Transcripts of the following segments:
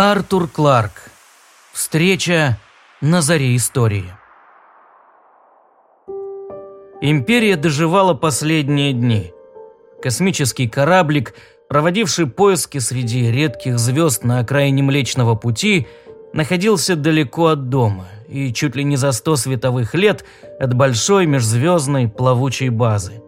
Артур Кларк. Встреча на заре истории. Империя доживала последние дни. Космический кораблик, проводивший поиски среди редких звезд на окраине Млечного Пути, находился далеко от дома и чуть ли не за сто световых лет от большой межзвездной плавучей базы.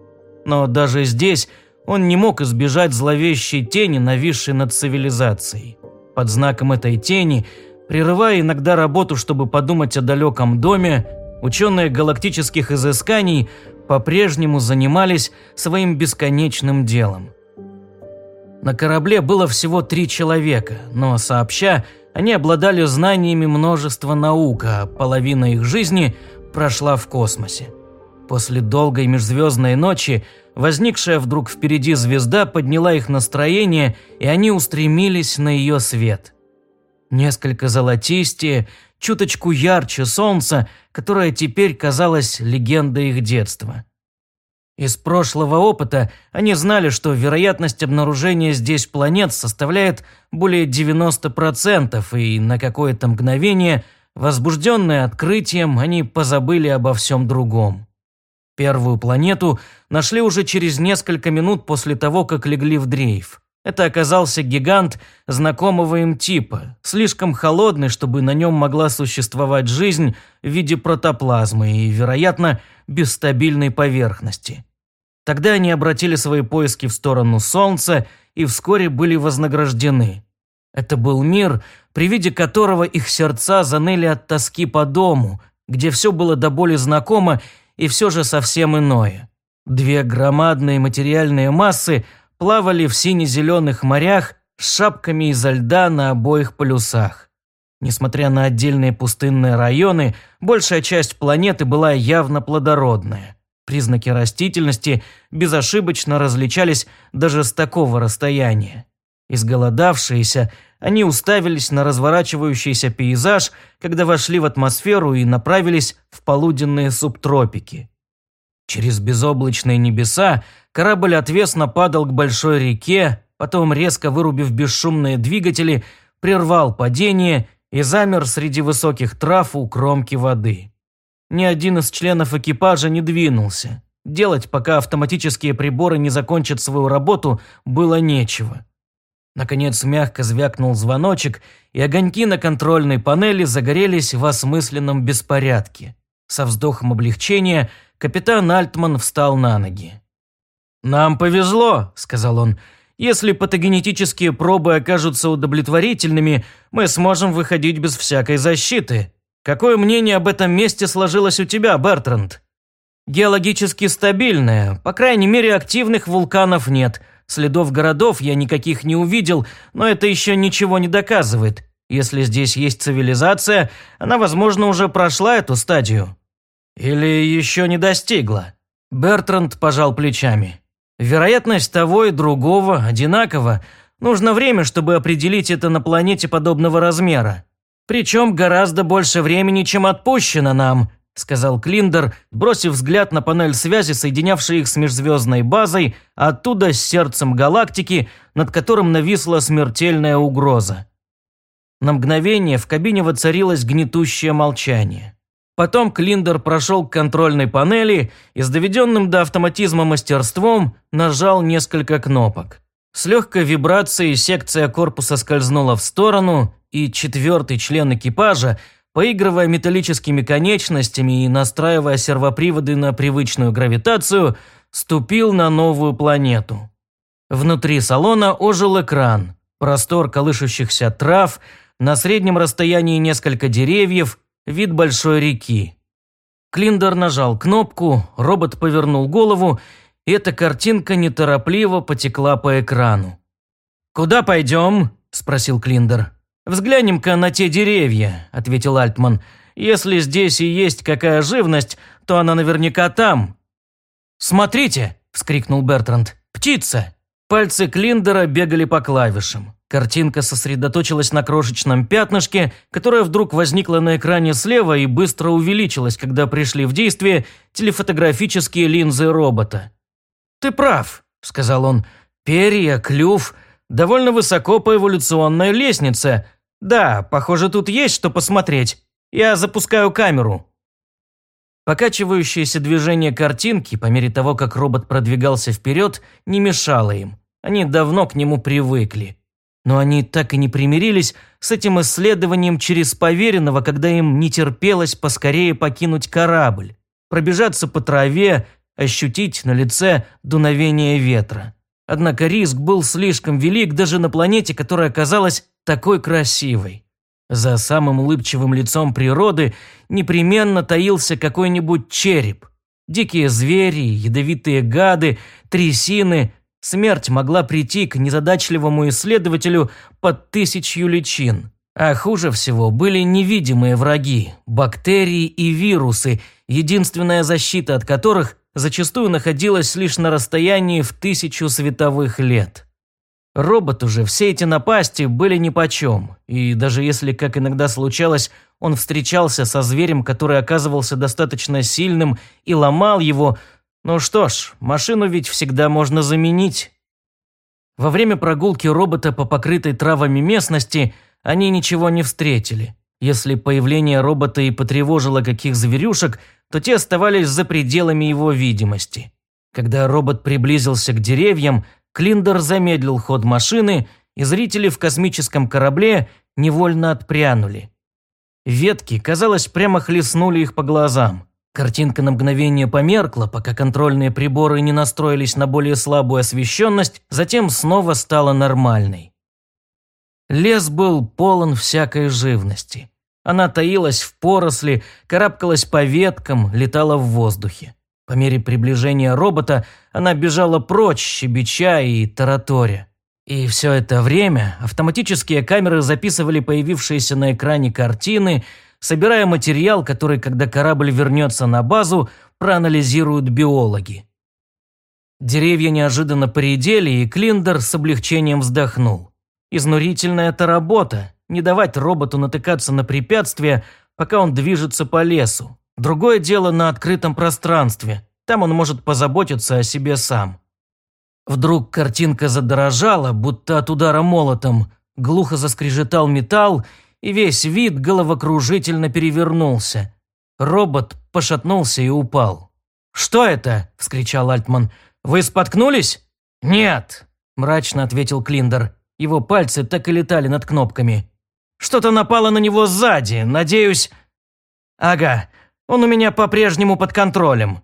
Но даже здесь он не мог избежать зловещей тени, нависшей над цивилизацией. Под знаком этой тени, прерывая иногда работу, чтобы подумать о далеком доме, ученые галактических изысканий по-прежнему занимались своим бесконечным делом. На корабле было всего три человека, но сообща, они обладали знаниями множества наук, а половина их жизни прошла в космосе. После долгой межзвездной ночи возникшая вдруг впереди звезда подняла их настроение, и они устремились на ее свет. Несколько золотистее, чуточку ярче солнца, которое теперь казалось легендой их детства. Из прошлого опыта они знали, что вероятность обнаружения здесь планет составляет более 90%, и на какое-то мгновение, возбужденные открытием, они позабыли обо всем другом. Первую планету нашли уже через несколько минут после того, как легли в дрейф. Это оказался гигант знакомого им типа, слишком холодный, чтобы на нем могла существовать жизнь в виде протоплазмы и, вероятно, без стабильной поверхности. Тогда они обратили свои поиски в сторону Солнца и вскоре были вознаграждены. Это был мир, при виде которого их сердца заныли от тоски по дому, где все было до боли знакомо и все же совсем иное. Две громадные материальные массы плавали в сине-зеленых морях с шапками изо льда на обоих полюсах. Несмотря на отдельные пустынные районы, большая часть планеты была явно плодородная. Признаки растительности безошибочно различались даже с такого расстояния. Изголодавшиеся, они уставились на разворачивающийся пейзаж, когда вошли в атмосферу и направились в полуденные субтропики. Через безоблачные небеса корабль отвесно падал к большой реке, потом, резко вырубив бесшумные двигатели, прервал падение и замер среди высоких трав у кромки воды. Ни один из членов экипажа не двинулся. Делать, пока автоматические приборы не закончат свою работу, было нечего. Наконец мягко звякнул звоночек, и огоньки на контрольной панели загорелись в осмысленном беспорядке. Со вздохом облегчения капитан Альтман встал на ноги. «Нам повезло», – сказал он. «Если патогенетические пробы окажутся удовлетворительными, мы сможем выходить без всякой защиты. Какое мнение об этом месте сложилось у тебя, Бертранд?» «Геологически стабильное. По крайней мере, активных вулканов нет. Следов городов я никаких не увидел, но это еще ничего не доказывает. Если здесь есть цивилизация, она, возможно, уже прошла эту стадию. Или еще не достигла. Бертранд пожал плечами. Вероятность того и другого одинакова. Нужно время, чтобы определить это на планете подобного размера. Причем гораздо больше времени, чем отпущено нам. – сказал Клиндер, бросив взгляд на панель связи, соединявшей их с межзвездной базой, оттуда с сердцем галактики, над которым нависла смертельная угроза. На мгновение в кабине воцарилось гнетущее молчание. Потом Клиндер прошел к контрольной панели и с доведенным до автоматизма мастерством нажал несколько кнопок. С легкой вибрацией секция корпуса скользнула в сторону, и четвертый член экипажа – Поигрывая металлическими конечностями и настраивая сервоприводы на привычную гравитацию, ступил на новую планету. Внутри салона ожил экран, простор колышущихся трав, на среднем расстоянии несколько деревьев, вид большой реки. Клиндер нажал кнопку, робот повернул голову, и эта картинка неторопливо потекла по экрану. «Куда пойдем?» – спросил Клиндер. «Взглянем-ка на те деревья», – ответил Альтман. «Если здесь и есть какая живность, то она наверняка там». «Смотрите!» – вскрикнул Бертранд. «Птица!» Пальцы Клиндера бегали по клавишам. Картинка сосредоточилась на крошечном пятнышке, которое вдруг возникло на экране слева и быстро увеличилось, когда пришли в действие телефотографические линзы робота. «Ты прав», – сказал он. «Перья, клюв, довольно высоко по эволюционной лестнице, «Да, похоже, тут есть что посмотреть. Я запускаю камеру». Покачивающееся движение картинки, по мере того, как робот продвигался вперед, не мешало им. Они давно к нему привыкли. Но они так и не примирились с этим исследованием через поверенного, когда им не терпелось поскорее покинуть корабль, пробежаться по траве, ощутить на лице дуновение ветра. Однако риск был слишком велик даже на планете, которая казалась такой красивой. За самым улыбчивым лицом природы непременно таился какой-нибудь череп. Дикие звери, ядовитые гады, трясины. Смерть могла прийти к незадачливому исследователю под тысячью личин. А хуже всего были невидимые враги – бактерии и вирусы, единственная защита от которых зачастую находилась лишь на расстоянии в тысячу световых лет. Роботу же все эти напасти были нипочем, и даже если, как иногда случалось, он встречался со зверем, который оказывался достаточно сильным и ломал его, ну что ж, машину ведь всегда можно заменить. Во время прогулки робота по покрытой травами местности они ничего не встретили. Если появление робота и потревожило каких зверюшек, то те оставались за пределами его видимости. Когда робот приблизился к деревьям, Клиндер замедлил ход машины, и зрители в космическом корабле невольно отпрянули. Ветки, казалось, прямо хлестнули их по глазам. Картинка на мгновение померкла, пока контрольные приборы не настроились на более слабую освещенность, затем снова стала нормальной. Лес был полон всякой живности. Она таилась в поросли, карабкалась по веткам, летала в воздухе. По мере приближения робота она бежала прочь, щебеча и тараторя. И все это время автоматические камеры записывали появившиеся на экране картины, собирая материал, который, когда корабль вернется на базу, проанализируют биологи. Деревья неожиданно поредели, и Клиндер с облегчением вздохнул. Изнурительная это работа, не давать роботу натыкаться на препятствия, пока он движется по лесу, Другое дело на открытом пространстве. Там он может позаботиться о себе сам. Вдруг картинка задорожала, будто от удара молотом. Глухо заскрежетал металл, и весь вид головокружительно перевернулся. Робот пошатнулся и упал. «Что это?» – вскричал Альтман. «Вы споткнулись?» «Нет», – мрачно ответил Клиндер. Его пальцы так и летали над кнопками. «Что-то напало на него сзади, надеюсь...» «Ага, он у меня по-прежнему под контролем».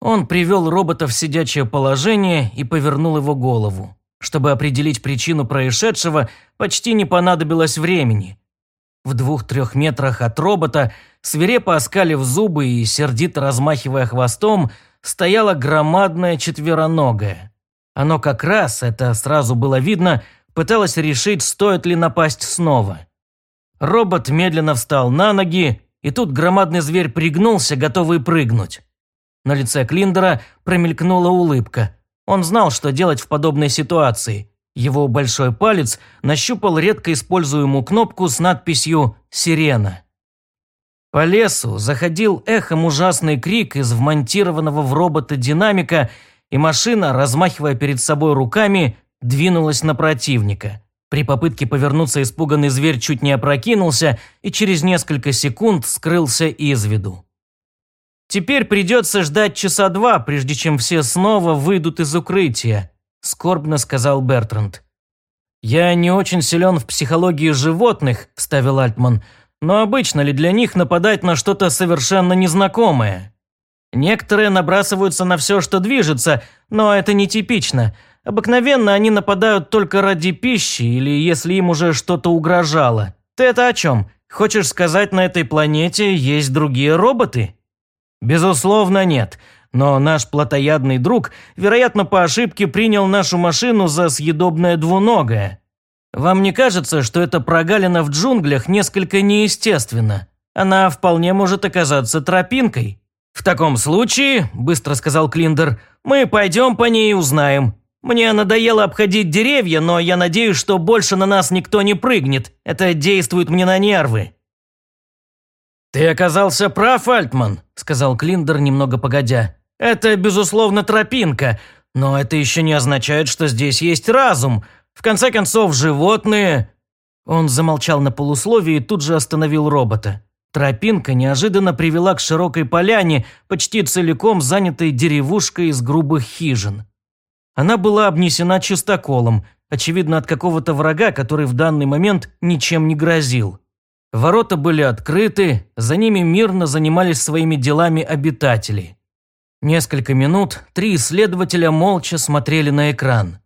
Он привел робота в сидячее положение и повернул его голову. Чтобы определить причину происшедшего, почти не понадобилось времени. В двух-трех метрах от робота, свирепо оскалив зубы и сердито размахивая хвостом, стояла громадная четвероногая. Оно как раз, это сразу было видно, пыталось решить, стоит ли напасть снова. Робот медленно встал на ноги, и тут громадный зверь пригнулся, готовый прыгнуть. На лице Клиндера промелькнула улыбка. Он знал, что делать в подобной ситуации. Его большой палец нащупал редко используемую кнопку с надписью «Сирена». По лесу заходил эхом ужасный крик из вмонтированного в робота динамика, и машина, размахивая перед собой руками, двинулась на противника. При попытке повернуться испуганный зверь чуть не опрокинулся и через несколько секунд скрылся из виду. «Теперь придется ждать часа два, прежде чем все снова выйдут из укрытия», – скорбно сказал Бертранд. «Я не очень силен в психологии животных», – вставил Альтман, «но обычно ли для них нападать на что-то совершенно незнакомое? Некоторые набрасываются на все, что движется, но это нетипично. Обыкновенно они нападают только ради пищи или если им уже что-то угрожало. Ты это о чем? Хочешь сказать, на этой планете есть другие роботы? Безусловно, нет. Но наш плотоядный друг, вероятно, по ошибке принял нашу машину за съедобное двуногое. Вам не кажется, что эта прогалина в джунглях несколько неестественна? Она вполне может оказаться тропинкой. В таком случае, быстро сказал Клиндер, мы пойдем по ней и узнаем. Мне надоело обходить деревья, но я надеюсь, что больше на нас никто не прыгнет. Это действует мне на нервы». «Ты оказался прав, Альтман», – сказал Клиндер немного погодя. «Это, безусловно, тропинка, но это еще не означает, что здесь есть разум. В конце концов, животные...» Он замолчал на полусловие и тут же остановил робота. Тропинка неожиданно привела к широкой поляне, почти целиком занятой деревушкой из грубых хижин. Она была обнесена чистоколом, очевидно от какого-то врага, который в данный момент ничем не грозил. Ворота были открыты, за ними мирно занимались своими делами обитатели. Несколько минут три исследователя молча смотрели на экран.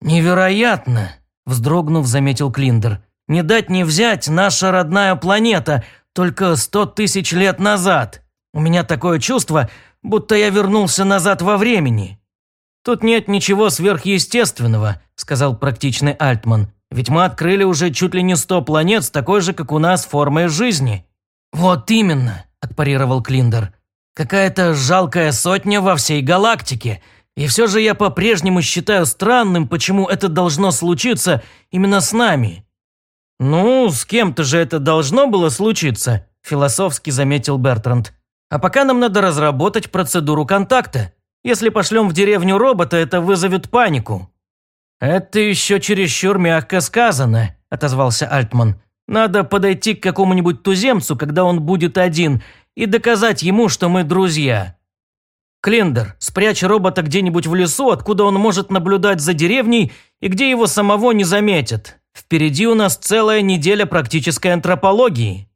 «Невероятно!» – вздрогнув, заметил Клиндер. «Не дать не взять наша родная планета, только сто тысяч лет назад. У меня такое чувство, будто я вернулся назад во времени». «Тут нет ничего сверхъестественного», – сказал практичный Альтман. «Ведь мы открыли уже чуть ли не сто планет с такой же, как у нас, формой жизни». «Вот именно», – отпарировал Клиндер. «Какая-то жалкая сотня во всей галактике. И все же я по-прежнему считаю странным, почему это должно случиться именно с нами. «Ну, с кем-то же это должно было случиться», – философски заметил Бертранд. «А пока нам надо разработать процедуру контакта. Если пошлем в деревню робота, это вызовет панику». «Это еще чересчур мягко сказано», – отозвался Альтман. «Надо подойти к какому-нибудь туземцу, когда он будет один, и доказать ему, что мы друзья». «Клиндер, спрячь робота где-нибудь в лесу, откуда он может наблюдать за деревней и где его самого не заметят. Впереди у нас целая неделя практической антропологии.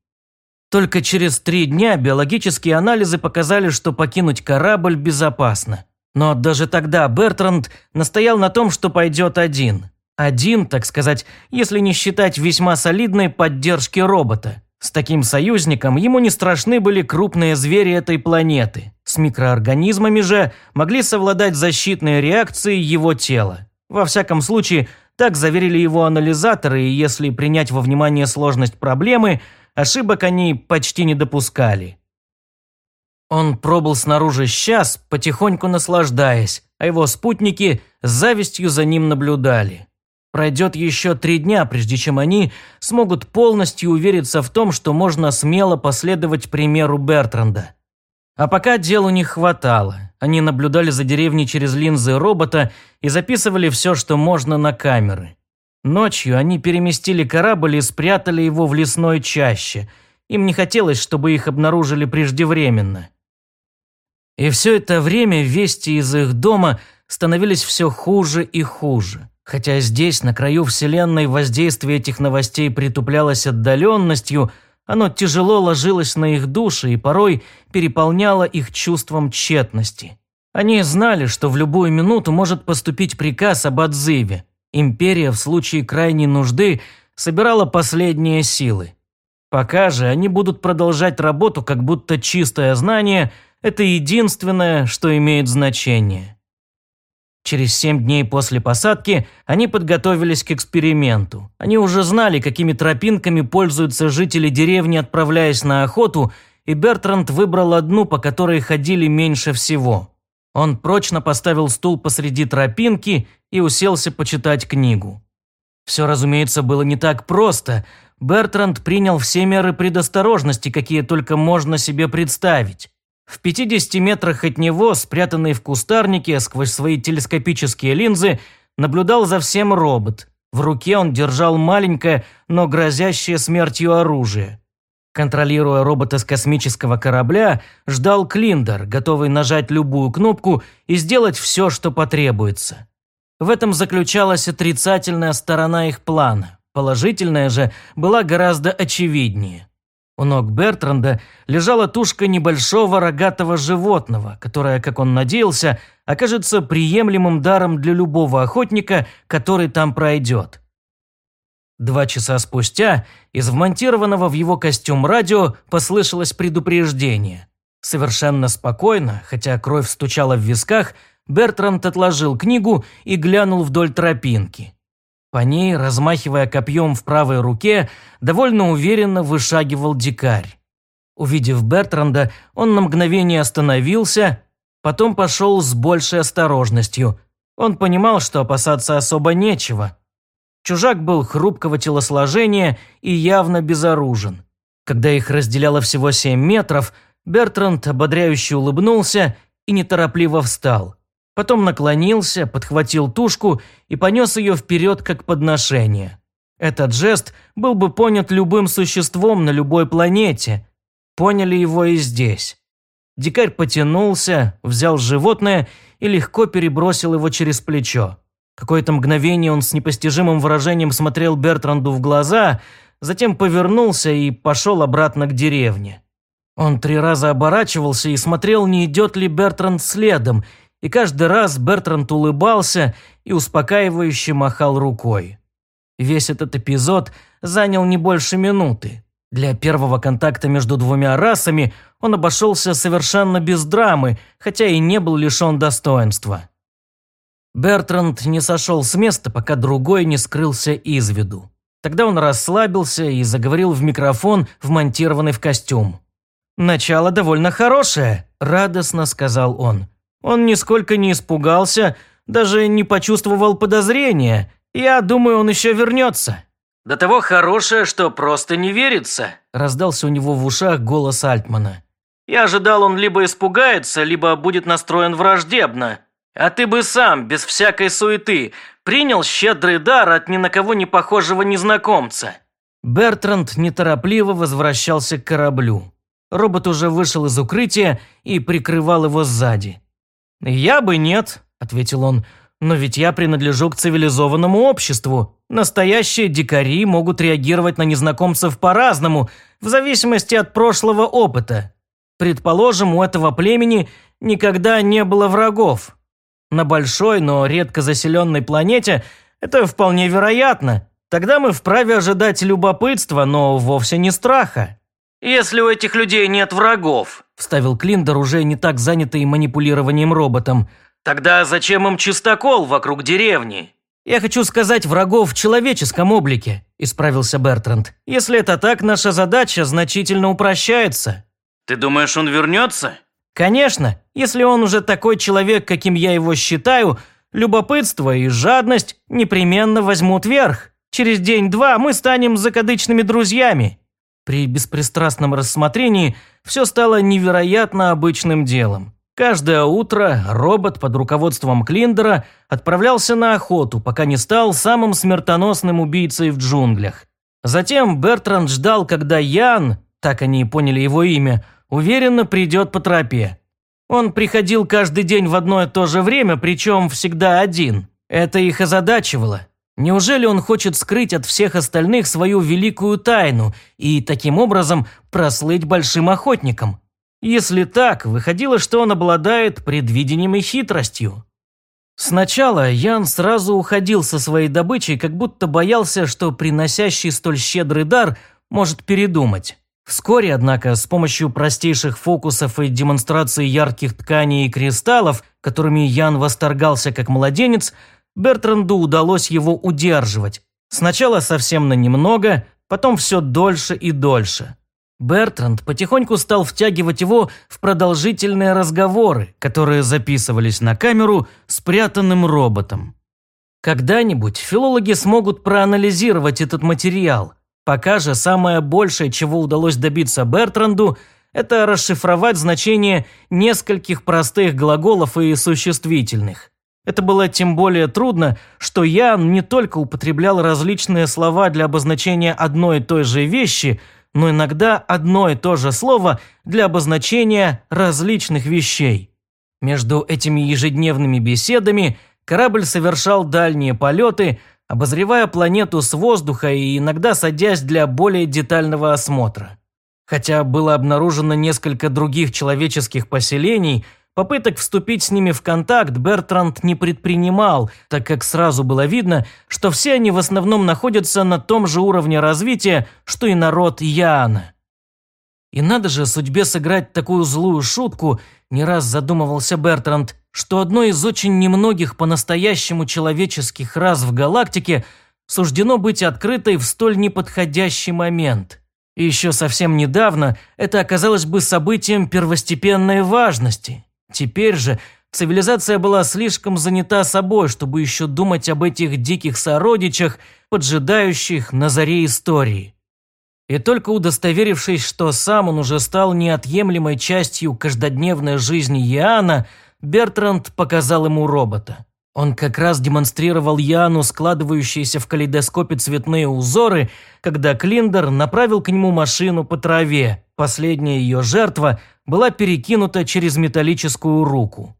Только через три дня биологические анализы показали, что покинуть корабль безопасно. Но даже тогда Бертранд настоял на том, что пойдет один. Один, так сказать, если не считать весьма солидной поддержки робота. С таким союзником ему не страшны были крупные звери этой планеты. С микроорганизмами же могли совладать защитные реакции его тела. Во всяком случае, так заверили его анализаторы, и если принять во внимание сложность проблемы, ошибок они почти не допускали. Он пробыл снаружи час, потихоньку наслаждаясь, а его спутники с завистью за ним наблюдали. Пройдет еще три дня, прежде чем они смогут полностью увериться в том, что можно смело последовать примеру Бертранда. А пока делу не хватало. Они наблюдали за деревней через линзы робота и записывали все, что можно на камеры. Ночью они переместили корабль и спрятали его в лесной чаще. Им не хотелось, чтобы их обнаружили преждевременно. И все это время вести из их дома становились все хуже и хуже. Хотя здесь, на краю Вселенной, воздействие этих новостей притуплялось отдаленностью – оно тяжело ложилось на их души и порой переполняло их чувством тщетности. Они знали, что в любую минуту может поступить приказ об отзыве. Империя в случае крайней нужды собирала последние силы. Пока же они будут продолжать работу, как будто чистое знание – это единственное, что имеет значение. Через семь дней после посадки они подготовились к эксперименту. Они уже знали, какими тропинками пользуются жители деревни, отправляясь на охоту, и Бертранд выбрал одну, по которой ходили меньше всего. Он прочно поставил стул посреди тропинки и уселся почитать книгу. Все, разумеется, было не так просто. Бертранд принял все меры предосторожности, какие только можно себе представить. В 50 метрах от него, спрятанный в кустарнике сквозь свои телескопические линзы, наблюдал за всем робот. В руке он держал маленькое, но грозящее смертью оружие. Контролируя робота с космического корабля, ждал Клиндер, готовый нажать любую кнопку и сделать все, что потребуется. В этом заключалась отрицательная сторона их плана. Положительная же была гораздо очевиднее. У ног Бертранда лежала тушка небольшого рогатого животного, которое, как он надеялся, окажется приемлемым даром для любого охотника, который там пройдет. Два часа спустя из вмонтированного в его костюм радио послышалось предупреждение. Совершенно спокойно, хотя кровь стучала в висках, Бертранд отложил книгу и глянул вдоль тропинки. По ней, размахивая копьем в правой руке, довольно уверенно вышагивал дикарь. Увидев Бертранда, он на мгновение остановился, потом пошел с большей осторожностью. Он понимал, что опасаться особо нечего. Чужак был хрупкого телосложения и явно безоружен. Когда их разделяло всего семь метров, Бертранд ободряюще улыбнулся и неторопливо встал. Потом наклонился, подхватил тушку и понес ее вперед как подношение. Этот жест был бы понят любым существом на любой планете. Поняли его и здесь. Дикарь потянулся, взял животное и легко перебросил его через плечо. Какое-то мгновение он с непостижимым выражением смотрел Бертранду в глаза, затем повернулся и пошел обратно к деревне. Он три раза оборачивался и смотрел, не идет ли Бертранд следом, и каждый раз Бертранд улыбался и успокаивающе махал рукой. Весь этот эпизод занял не больше минуты. Для первого контакта между двумя расами он обошелся совершенно без драмы, хотя и не был лишен достоинства. Бертранд не сошел с места, пока другой не скрылся из виду. Тогда он расслабился и заговорил в микрофон, вмонтированный в костюм. «Начало довольно хорошее», – радостно сказал он. Он нисколько не испугался, даже не почувствовал подозрения. Я думаю, он еще вернется. «До того хорошее, что просто не верится», – раздался у него в ушах голос Альтмана. «Я ожидал, он либо испугается, либо будет настроен враждебно. А ты бы сам, без всякой суеты, принял щедрый дар от ни на кого не похожего незнакомца». Бертранд неторопливо возвращался к кораблю. Робот уже вышел из укрытия и прикрывал его сзади. «Я бы нет», – ответил он, – «но ведь я принадлежу к цивилизованному обществу. Настоящие дикари могут реагировать на незнакомцев по-разному, в зависимости от прошлого опыта. Предположим, у этого племени никогда не было врагов. На большой, но редко заселенной планете это вполне вероятно. Тогда мы вправе ожидать любопытства, но вовсе не страха. «Если у этих людей нет врагов», – вставил Клиндер, уже не так занятый манипулированием роботом, «тогда зачем им чистокол вокруг деревни?» «Я хочу сказать врагов в человеческом облике», – исправился Бертранд. «Если это так, наша задача значительно упрощается». «Ты думаешь, он вернется?» «Конечно. Если он уже такой человек, каким я его считаю, любопытство и жадность непременно возьмут верх. Через день-два мы станем закадычными друзьями. При беспристрастном рассмотрении все стало невероятно обычным делом. Каждое утро робот под руководством Клиндера отправлялся на охоту, пока не стал самым смертоносным убийцей в джунглях. Затем Бертранд ждал, когда Ян, так они и поняли его имя, уверенно придет по тропе. Он приходил каждый день в одно и то же время, причем всегда один. Это их озадачивало. Неужели он хочет скрыть от всех остальных свою великую тайну и таким образом прослыть большим охотником? Если так, выходило, что он обладает предвидением и хитростью. Сначала Ян сразу уходил со своей добычей, как будто боялся, что приносящий столь щедрый дар может передумать. Вскоре, однако, с помощью простейших фокусов и демонстрации ярких тканей и кристаллов, которыми Ян восторгался как младенец, Бертранду удалось его удерживать. Сначала совсем на немного, потом все дольше и дольше. Бертранд потихоньку стал втягивать его в продолжительные разговоры, которые записывались на камеру спрятанным роботом. Когда-нибудь филологи смогут проанализировать этот материал. Пока же самое большее, чего удалось добиться Бертранду, это расшифровать значение нескольких простых глаголов и существительных. Это было тем более трудно, что Ян не только употреблял различные слова для обозначения одной и той же вещи, но иногда одно и то же слово для обозначения различных вещей. Между этими ежедневными беседами корабль совершал дальние полеты, обозревая планету с воздуха и иногда садясь для более детального осмотра. Хотя было обнаружено несколько других человеческих поселений – Попыток вступить с ними в контакт Бертранд не предпринимал, так как сразу было видно, что все они в основном находятся на том же уровне развития, что и народ Яна. И надо же судьбе сыграть такую злую шутку, не раз задумывался Бертранд, что одной из очень немногих по-настоящему человеческих рас в галактике суждено быть открытой в столь неподходящий момент. И еще совсем недавно это оказалось бы событием первостепенной важности. Теперь же цивилизация была слишком занята собой, чтобы еще думать об этих диких сородичах, поджидающих на заре истории. И только удостоверившись, что сам он уже стал неотъемлемой частью каждодневной жизни Яна, Бертранд показал ему робота. Он как раз демонстрировал Яну складывающиеся в калейдоскопе цветные узоры, когда Клиндер направил к нему машину по траве. Последняя ее жертва была перекинута через металлическую руку.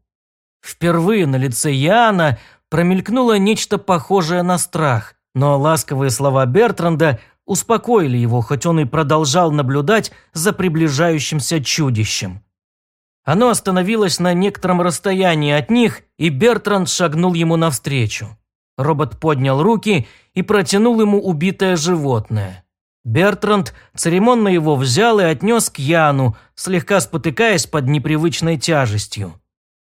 Впервые на лице Яна промелькнуло нечто похожее на страх, но ласковые слова Бертранда успокоили его, хоть он и продолжал наблюдать за приближающимся чудищем. Оно остановилось на некотором расстоянии от них, и Бертранд шагнул ему навстречу. Робот поднял руки и протянул ему убитое животное. Бертранд церемонно его взял и отнес к Яну, слегка спотыкаясь под непривычной тяжестью.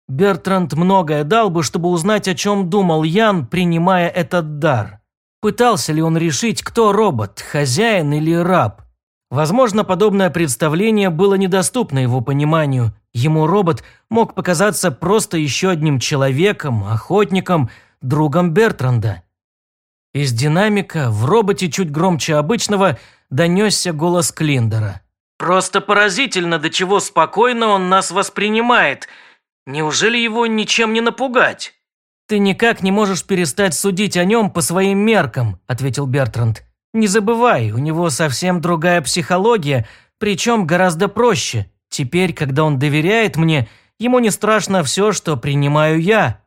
Бертранд многое дал бы, чтобы узнать, о чем думал Ян, принимая этот дар. Пытался ли он решить, кто робот, хозяин или раб? Возможно, подобное представление было недоступно его пониманию. Ему робот мог показаться просто еще одним человеком, охотником, другом Бертранда. Из динамика в роботе чуть громче обычного донесся голос Клиндера. «Просто поразительно, до чего спокойно он нас воспринимает. Неужели его ничем не напугать?» «Ты никак не можешь перестать судить о нем по своим меркам», – ответил Бертранд. Не забывай, у него совсем другая психология, причем гораздо проще. Теперь, когда он доверяет мне, ему не страшно все, что принимаю я».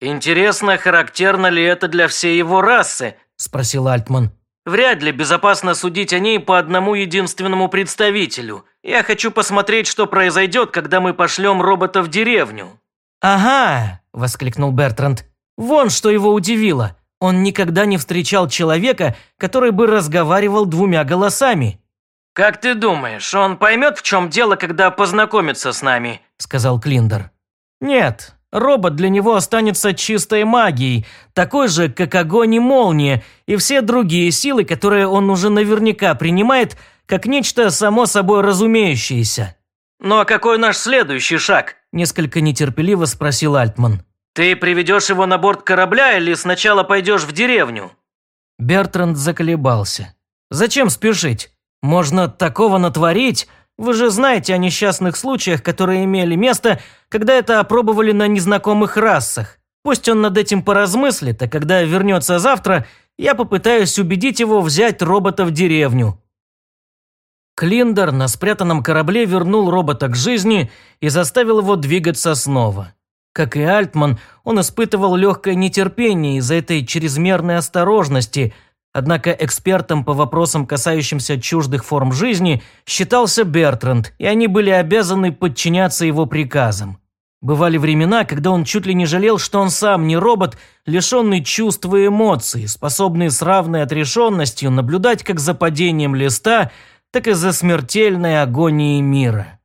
«Интересно, характерно ли это для всей его расы?» – спросил Альтман. «Вряд ли безопасно судить о ней по одному единственному представителю. Я хочу посмотреть, что произойдет, когда мы пошлем робота в деревню». «Ага!» – воскликнул Бертранд. «Вон что его удивило. Он никогда не встречал человека, который бы разговаривал двумя голосами. «Как ты думаешь, он поймет, в чем дело, когда познакомится с нами?» – сказал Клиндер. «Нет, робот для него останется чистой магией, такой же, как огонь и молния, и все другие силы, которые он уже наверняка принимает, как нечто само собой разумеющееся». «Ну а какой наш следующий шаг?» – несколько нетерпеливо спросил Альтман. «Ты приведешь его на борт корабля или сначала пойдешь в деревню?» Бертранд заколебался. «Зачем спешить? Можно такого натворить. Вы же знаете о несчастных случаях, которые имели место, когда это опробовали на незнакомых расах. Пусть он над этим поразмыслит, а когда вернется завтра, я попытаюсь убедить его взять робота в деревню». Клиндер на спрятанном корабле вернул робота к жизни и заставил его двигаться снова. Как и Альтман, он испытывал легкое нетерпение из-за этой чрезмерной осторожности, однако экспертом по вопросам, касающимся чуждых форм жизни, считался Бертранд, и они были обязаны подчиняться его приказам. Бывали времена, когда он чуть ли не жалел, что он сам не робот, лишенный чувств и эмоций, способный с равной отрешенностью наблюдать как за падением листа, так и за смертельной агонией мира.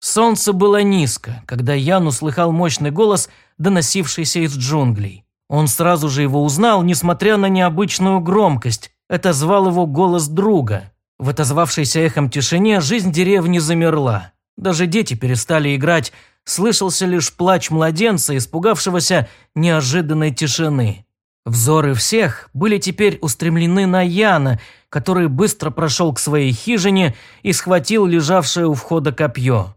Солнце было низко, когда Ян услыхал мощный голос, доносившийся из джунглей. Он сразу же его узнал, несмотря на необычную громкость. Это звал его голос друга. В отозвавшейся эхом тишине жизнь деревни замерла. Даже дети перестали играть, слышался лишь плач младенца, испугавшегося неожиданной тишины. Взоры всех были теперь устремлены на Яна, который быстро прошел к своей хижине и схватил лежавшее у входа копье.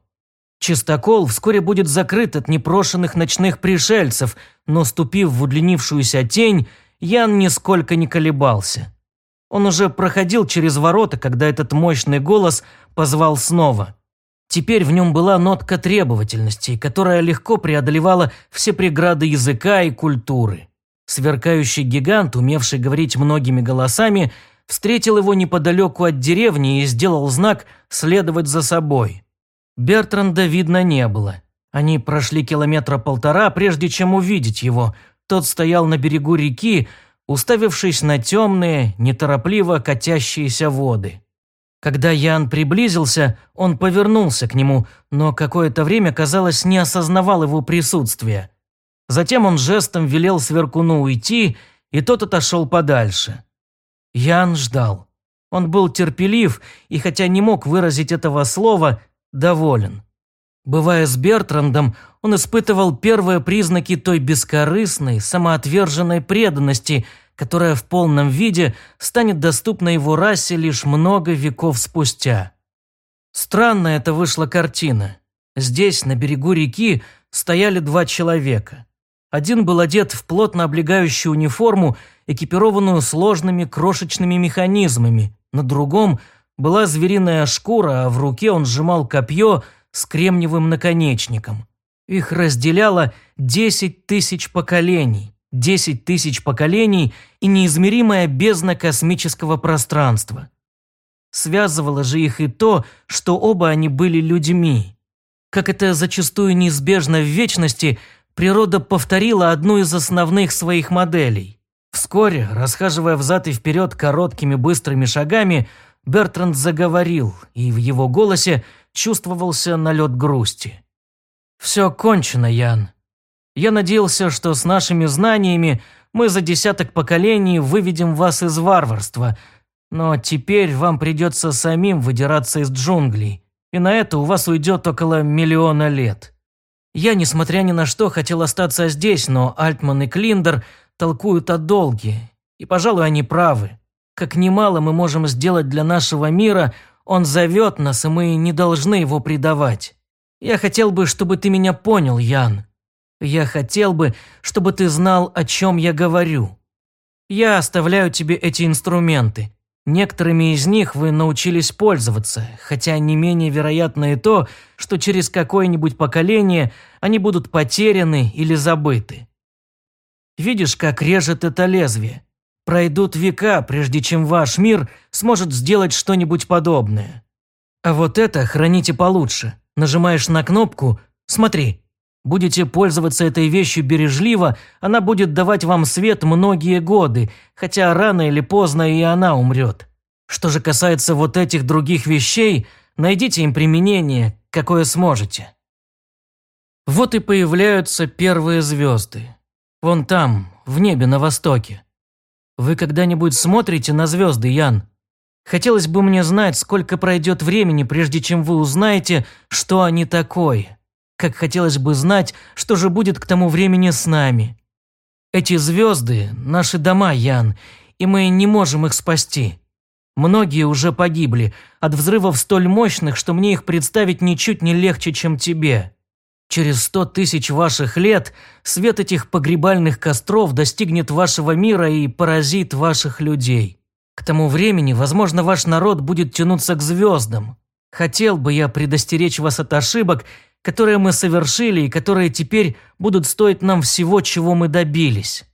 Чистокол вскоре будет закрыт от непрошенных ночных пришельцев, но ступив в удлинившуюся тень, Ян нисколько не колебался. Он уже проходил через ворота, когда этот мощный голос позвал снова. Теперь в нем была нотка требовательности, которая легко преодолевала все преграды языка и культуры. Сверкающий гигант, умевший говорить многими голосами, встретил его неподалеку от деревни и сделал знак «следовать за собой». Бертранда видно не было. Они прошли километра полтора, прежде чем увидеть его. Тот стоял на берегу реки, уставившись на темные, неторопливо катящиеся воды. Когда Ян приблизился, он повернулся к нему, но какое-то время, казалось, не осознавал его присутствия. Затем он жестом велел Сверкуну уйти, и тот отошел подальше. Ян ждал. Он был терпелив, и хотя не мог выразить этого слова, доволен. Бывая с Бертрандом, он испытывал первые признаки той бескорыстной, самоотверженной преданности, которая в полном виде станет доступна его расе лишь много веков спустя. Странная это вышла картина. Здесь, на берегу реки, стояли два человека. Один был одет в плотно облегающую униформу, экипированную сложными крошечными механизмами, на другом была звериная шкура, а в руке он сжимал копье с кремниевым наконечником. Их разделяло 10 тысяч поколений, 10 тысяч поколений и неизмеримая бездна космического пространства. Связывало же их и то, что оба они были людьми. Как это зачастую неизбежно в вечности, природа повторила одну из основных своих моделей. Вскоре, расхаживая взад и вперед короткими быстрыми шагами, Бертранд заговорил, и в его голосе чувствовался налет грусти. «Все кончено, Ян. Я надеялся, что с нашими знаниями мы за десяток поколений выведем вас из варварства, но теперь вам придется самим выдираться из джунглей, и на это у вас уйдет около миллиона лет. Я, несмотря ни на что, хотел остаться здесь, но Альтман и Клиндер толкуют о долге, и, пожалуй, они правы. Как немало мы можем сделать для нашего мира, он зовет нас, и мы не должны его предавать. Я хотел бы, чтобы ты меня понял, Ян. Я хотел бы, чтобы ты знал, о чем я говорю. Я оставляю тебе эти инструменты. Некоторыми из них вы научились пользоваться, хотя не менее вероятно и то, что через какое-нибудь поколение они будут потеряны или забыты. Видишь, как режет это лезвие? Пройдут века, прежде чем ваш мир сможет сделать что-нибудь подобное. А вот это храните получше. Нажимаешь на кнопку «Смотри». Будете пользоваться этой вещью бережливо, она будет давать вам свет многие годы, хотя рано или поздно и она умрет. Что же касается вот этих других вещей, найдите им применение, какое сможете. Вот и появляются первые звезды. Вон там, в небе на востоке. Вы когда-нибудь смотрите на звезды, Ян? Хотелось бы мне знать, сколько пройдет времени, прежде чем вы узнаете, что они такое. Как хотелось бы знать, что же будет к тому времени с нами. Эти звезды – наши дома, Ян, и мы не можем их спасти. Многие уже погибли от взрывов столь мощных, что мне их представить ничуть не легче, чем тебе. Через сто тысяч ваших лет свет этих погребальных костров достигнет вашего мира и поразит ваших людей. К тому времени, возможно, ваш народ будет тянуться к звездам. Хотел бы я предостеречь вас от ошибок, которые мы совершили и которые теперь будут стоить нам всего, чего мы добились.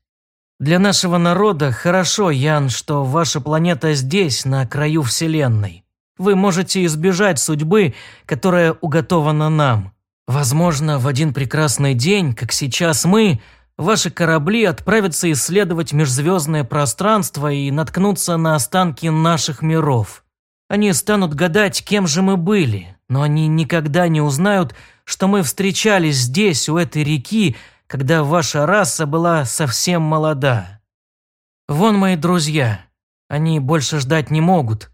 Для нашего народа хорошо, Ян, что ваша планета здесь, на краю Вселенной. Вы можете избежать судьбы, которая уготована нам. Возможно, в один прекрасный день, как сейчас мы, ваши корабли отправятся исследовать межзвездное пространство и наткнутся на останки наших миров. Они станут гадать, кем же мы были, но они никогда не узнают, что мы встречались здесь, у этой реки, когда ваша раса была совсем молода. Вон мои друзья. Они больше ждать не могут.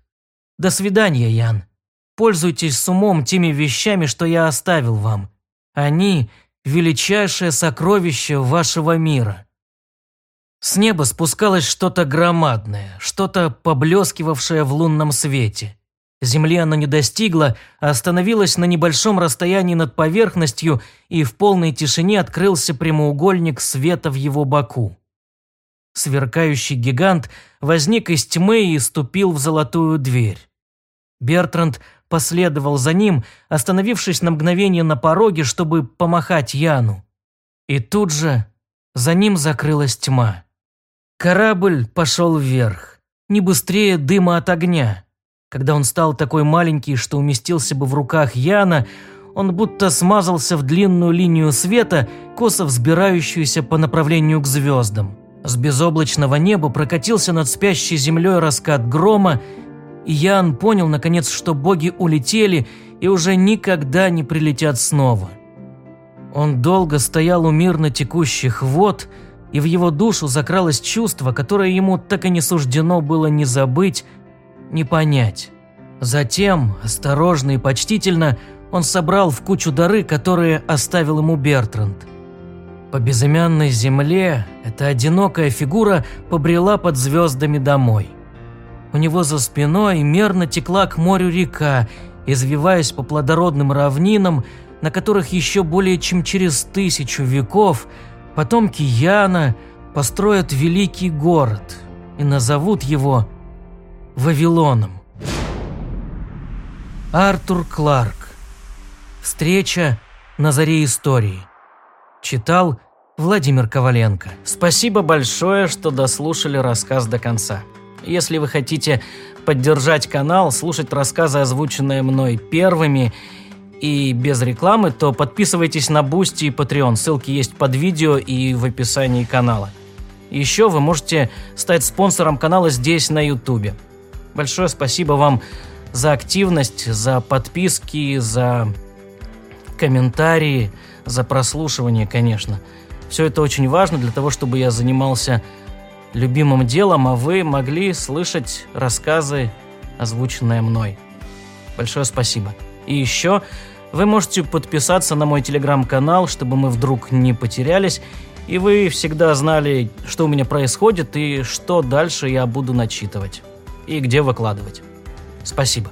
До свидания, Ян. Пользуйтесь с умом теми вещами, что я оставил вам. Они – величайшее сокровище вашего мира. С неба спускалось что-то громадное, что-то поблескивавшее в лунном свете. Земли оно не достигло, а остановилось на небольшом расстоянии над поверхностью, и в полной тишине открылся прямоугольник света в его боку. Сверкающий гигант возник из тьмы и ступил в золотую дверь. Бертранд последовал за ним, остановившись на мгновение на пороге, чтобы помахать Яну. И тут же за ним закрылась тьма. Корабль пошел вверх, не быстрее дыма от огня. Когда он стал такой маленький, что уместился бы в руках Яна, он будто смазался в длинную линию света, косо взбирающуюся по направлению к звездам. С безоблачного неба прокатился над спящей землей раскат грома, и Ян понял, наконец, что боги улетели и уже никогда не прилетят снова. Он долго стоял у мирно текущих вод, и в его душу закралось чувство, которое ему так и не суждено было ни забыть, ни понять. Затем, осторожно и почтительно, он собрал в кучу дары, которые оставил ему Бертранд. По безымянной земле эта одинокая фигура побрела под звездами домой – у него за спиной мерно текла к морю река, извиваясь по плодородным равнинам, на которых еще более чем через тысячу веков Потомки Яна построят великий город и назовут его Вавилоном. Артур Кларк. Встреча на заре истории. Читал Владимир Коваленко. Спасибо большое, что дослушали рассказ до конца. Если вы хотите поддержать канал, слушать рассказы, озвученные мной первыми и без рекламы, то подписывайтесь на Boosty и Patreon. Ссылки есть под видео и в описании канала. Еще вы можете стать спонсором канала здесь, на YouTube. Большое спасибо вам за активность, за подписки, за комментарии, за прослушивание, конечно. Все это очень важно для того, чтобы я занимался любимым делом, а вы могли слышать рассказы, озвученные мной. Большое спасибо. И еще вы можете подписаться на мой телеграм-канал, чтобы мы вдруг не потерялись, и вы всегда знали, что у меня происходит и что дальше я буду начитывать, и где выкладывать. Спасибо.